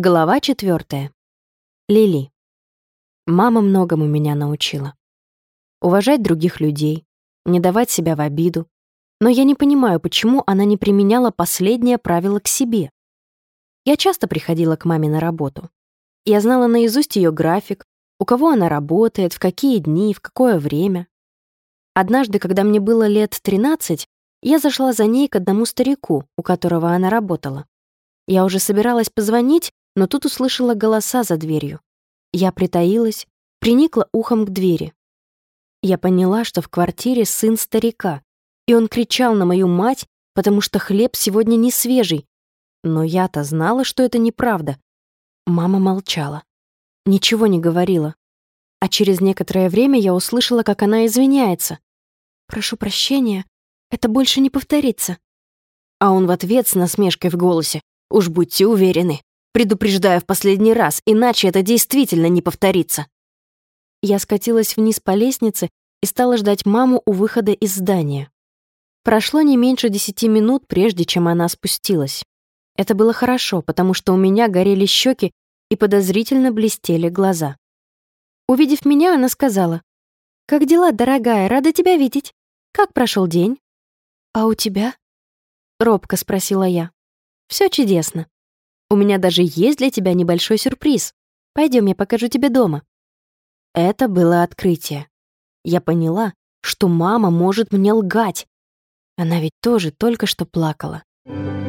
Глава четвертая. Лили. Мама многому меня научила. Уважать других людей, не давать себя в обиду. Но я не понимаю, почему она не применяла последнее правило к себе. Я часто приходила к маме на работу. Я знала наизусть ее график, у кого она работает, в какие дни, в какое время. Однажды, когда мне было лет 13, я зашла за ней к одному старику, у которого она работала. Я уже собиралась позвонить, но тут услышала голоса за дверью. Я притаилась, приникла ухом к двери. Я поняла, что в квартире сын старика, и он кричал на мою мать, потому что хлеб сегодня не свежий. Но я-то знала, что это неправда. Мама молчала. Ничего не говорила. А через некоторое время я услышала, как она извиняется. «Прошу прощения, это больше не повторится». А он в ответ с насмешкой в голосе. «Уж будьте уверены, Предупреждаю в последний раз, иначе это действительно не повторится. Я скатилась вниз по лестнице и стала ждать маму у выхода из здания. Прошло не меньше десяти минут, прежде чем она спустилась. Это было хорошо, потому что у меня горели щеки и подозрительно блестели глаза. Увидев меня, она сказала, «Как дела, дорогая? Рада тебя видеть. Как прошел день?» «А у тебя?» — робко спросила я. Все чудесно. У меня даже есть для тебя небольшой сюрприз. Пойдем, я покажу тебе дома». Это было открытие. Я поняла, что мама может мне лгать. Она ведь тоже только что плакала. Thank you.